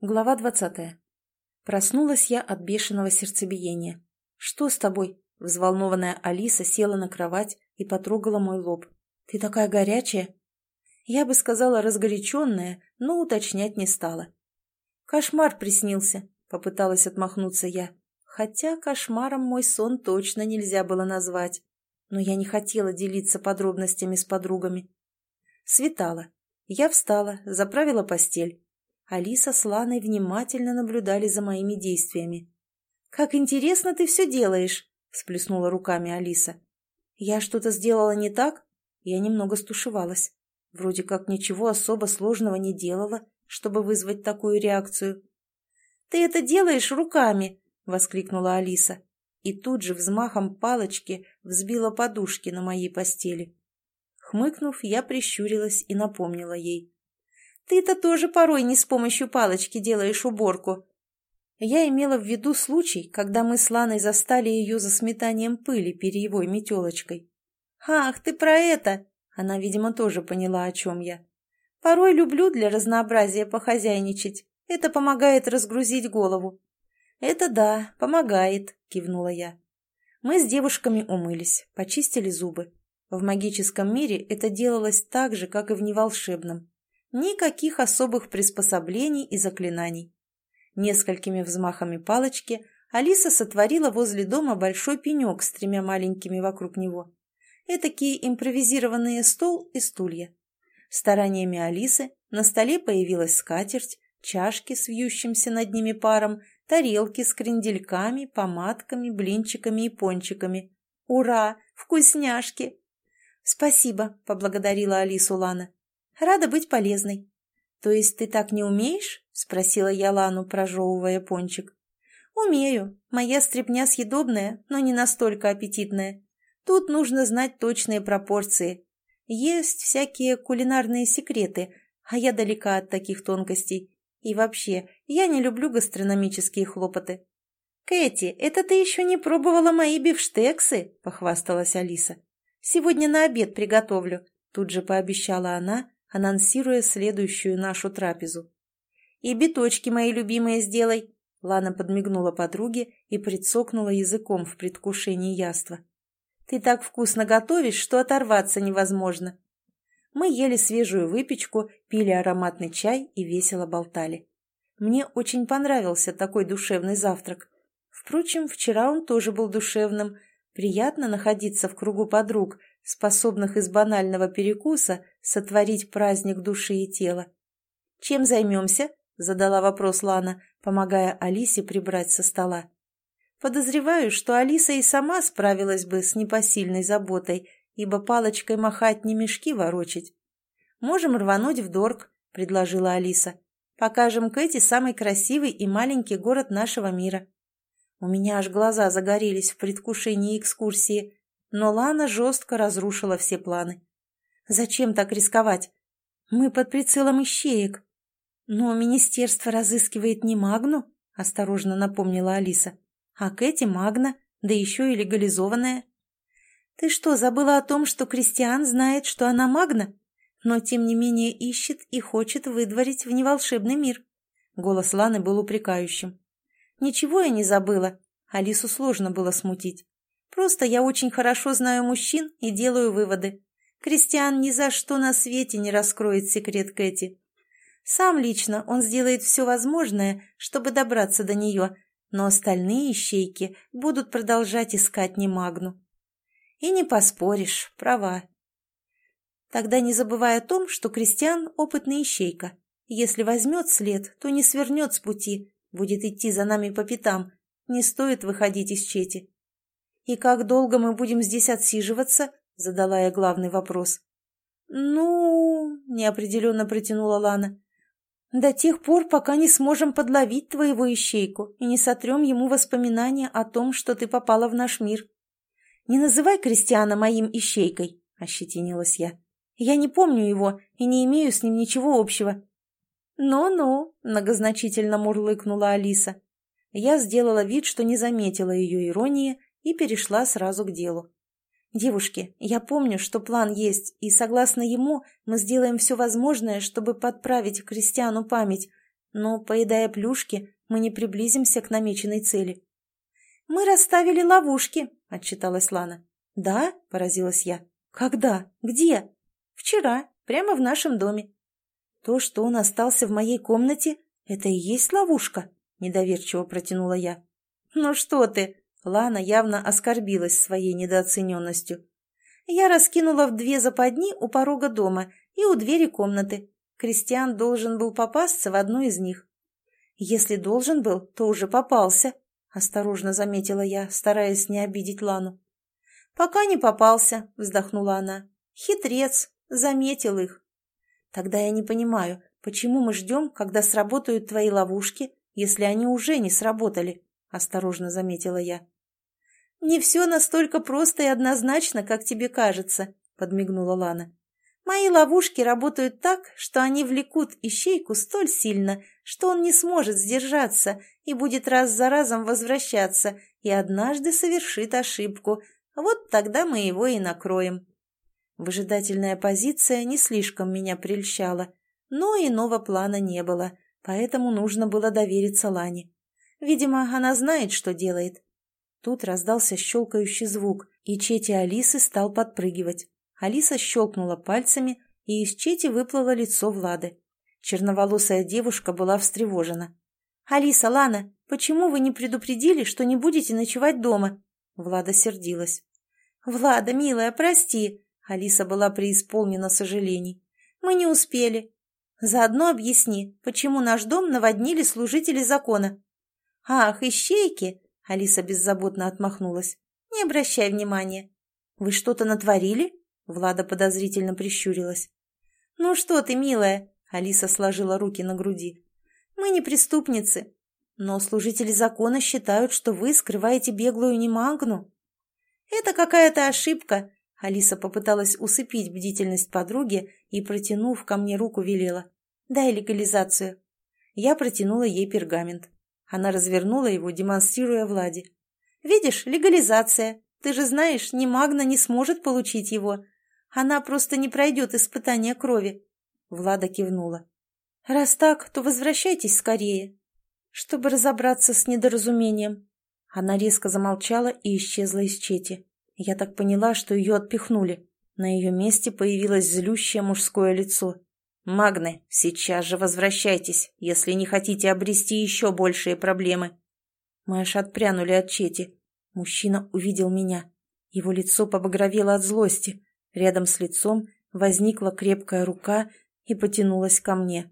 Глава двадцатая. Проснулась я от бешеного сердцебиения. «Что с тобой?» Взволнованная Алиса села на кровать и потрогала мой лоб. «Ты такая горячая?» Я бы сказала разгоряченная, но уточнять не стала. «Кошмар приснился», — попыталась отмахнуться я. Хотя кошмаром мой сон точно нельзя было назвать. Но я не хотела делиться подробностями с подругами. Светало. Я встала, заправила постель. Алиса с Ланой внимательно наблюдали за моими действиями. «Как интересно ты все делаешь!» — всплеснула руками Алиса. «Я что-то сделала не так?» Я немного стушевалась. Вроде как ничего особо сложного не делала, чтобы вызвать такую реакцию. «Ты это делаешь руками!» — воскликнула Алиса. И тут же взмахом палочки взбила подушки на моей постели. Хмыкнув, я прищурилась и напомнила ей. Ты-то тоже порой не с помощью палочки делаешь уборку. Я имела в виду случай, когда мы с Ланой застали ее за сметанием пыли перьевой метелочкой. «Ах, ты про это!» Она, видимо, тоже поняла, о чем я. «Порой люблю для разнообразия похозяйничать. Это помогает разгрузить голову». «Это да, помогает», — кивнула я. Мы с девушками умылись, почистили зубы. В магическом мире это делалось так же, как и в неволшебном. Никаких особых приспособлений и заклинаний. Несколькими взмахами палочки Алиса сотворила возле дома большой пенек с тремя маленькими вокруг него. Этакие импровизированные стол и стулья. Стараниями Алисы на столе появилась скатерть, чашки с вьющимся над ними паром, тарелки с крендельками, помадками, блинчиками и пончиками. «Ура! Вкусняшки!» «Спасибо», — поблагодарила Алису Лана. Рада быть полезной. То есть ты так не умеешь? Спросила я Лану, прожевывая пончик. Умею. Моя стряпня съедобная, но не настолько аппетитная. Тут нужно знать точные пропорции. Есть всякие кулинарные секреты, а я далека от таких тонкостей. И вообще, я не люблю гастрономические хлопоты. «Кэти, это ты еще не пробовала мои бифштексы?» – похвасталась Алиса. «Сегодня на обед приготовлю», – тут же пообещала она, анонсируя следующую нашу трапезу. «И биточки мои любимые сделай!» Лана подмигнула подруге и прицокнула языком в предвкушении яства. «Ты так вкусно готовишь, что оторваться невозможно!» Мы ели свежую выпечку, пили ароматный чай и весело болтали. Мне очень понравился такой душевный завтрак. Впрочем, вчера он тоже был душевным. Приятно находиться в кругу подруг, способных из банального перекуса сотворить праздник души и тела. «Чем займемся?» — задала вопрос Лана, помогая Алисе прибрать со стола. «Подозреваю, что Алиса и сама справилась бы с непосильной заботой, ибо палочкой махать не мешки ворочать. Можем рвануть в Дорг», — предложила Алиса. «Покажем Кэти самый красивый и маленький город нашего мира». У меня аж глаза загорелись в предвкушении экскурсии, но Лана жестко разрушила все планы. «Зачем так рисковать? Мы под прицелом ищеек». «Но министерство разыскивает не Магну», — осторожно напомнила Алиса. «А Кэти Магна, да еще и легализованная». «Ты что, забыла о том, что Кристиан знает, что она Магна, но тем не менее ищет и хочет выдворить в неволшебный мир?» Голос Ланы был упрекающим. «Ничего я не забыла». Алису сложно было смутить. Просто я очень хорошо знаю мужчин и делаю выводы. Кристиан ни за что на свете не раскроет секрет Кэти. Сам лично он сделает все возможное, чтобы добраться до нее, но остальные ищейки будут продолжать искать Немагну. И не поспоришь, права. Тогда не забывай о том, что Кристиан – опытный ищейка. Если возьмет след, то не свернет с пути, будет идти за нами по пятам. Не стоит выходить из чети. «И как долго мы будем здесь отсиживаться?» — задала я главный вопрос. «Ну...» — неопределенно протянула Лана. «До тех пор, пока не сможем подловить твоего ищейку и не сотрем ему воспоминания о том, что ты попала в наш мир. Не называй Кристиана моим ищейкой», — ощетинилась я. «Я не помню его и не имею с ним ничего общего». «Ну-ну», — многозначительно мурлыкнула Алиса. Я сделала вид, что не заметила ее иронии, и перешла сразу к делу. «Девушки, я помню, что план есть, и, согласно ему, мы сделаем все возможное, чтобы подправить Кристиану память. но, поедая плюшки, мы не приблизимся к намеченной цели. «Мы расставили ловушки», — отчиталась Лана. «Да?» — поразилась я. «Когда? Где?» «Вчера, прямо в нашем доме». «То, что он остался в моей комнате, это и есть ловушка?» — недоверчиво протянула я. «Ну что ты!» — Лана явно оскорбилась своей недооцененностью. «Я раскинула в две западни у порога дома и у двери комнаты. Кристиан должен был попасться в одну из них. Если должен был, то уже попался», — осторожно заметила я, стараясь не обидеть Лану. «Пока не попался», — вздохнула она. «Хитрец, заметил их». «Тогда я не понимаю, почему мы ждем, когда сработают твои ловушки, если они уже не сработали?» — осторожно заметила я. «Не все настолько просто и однозначно, как тебе кажется», — подмигнула Лана. «Мои ловушки работают так, что они влекут ищейку столь сильно, что он не сможет сдержаться и будет раз за разом возвращаться и однажды совершит ошибку. Вот тогда мы его и накроем». Выжидательная позиция не слишком меня прельщала, но иного плана не было, поэтому нужно было довериться Лане. Видимо, она знает, что делает. Тут раздался щелкающий звук, и Чети Алисы стал подпрыгивать. Алиса щелкнула пальцами, и из Чети выплыло лицо Влады. Черноволосая девушка была встревожена. «Алиса, Лана, почему вы не предупредили, что не будете ночевать дома?» Влада сердилась. «Влада, милая, прости!» Алиса была преисполнена сожалений. «Мы не успели. Заодно объясни, почему наш дом наводнили служители закона?» «Ах, ищейки!» — Алиса беззаботно отмахнулась. «Не обращай внимания». «Вы что-то натворили?» — Влада подозрительно прищурилась. «Ну что ты, милая!» — Алиса сложила руки на груди. «Мы не преступницы, но служители закона считают, что вы скрываете беглую немагну». «Это какая-то ошибка!» Алиса попыталась усыпить бдительность подруги и, протянув ко мне руку, велела. «Дай легализацию». Я протянула ей пергамент. Она развернула его, демонстрируя Владе. «Видишь, легализация. Ты же знаешь, ни Магна не сможет получить его. Она просто не пройдет испытание крови». Влада кивнула. «Раз так, то возвращайтесь скорее, чтобы разобраться с недоразумением». Она резко замолчала и исчезла из чети. Я так поняла, что ее отпихнули. На ее месте появилось злющее мужское лицо. «Магны, сейчас же возвращайтесь, если не хотите обрести еще большие проблемы». Мы аж отпрянули от Чети. Мужчина увидел меня. Его лицо побагровело от злости. Рядом с лицом возникла крепкая рука и потянулась ко мне.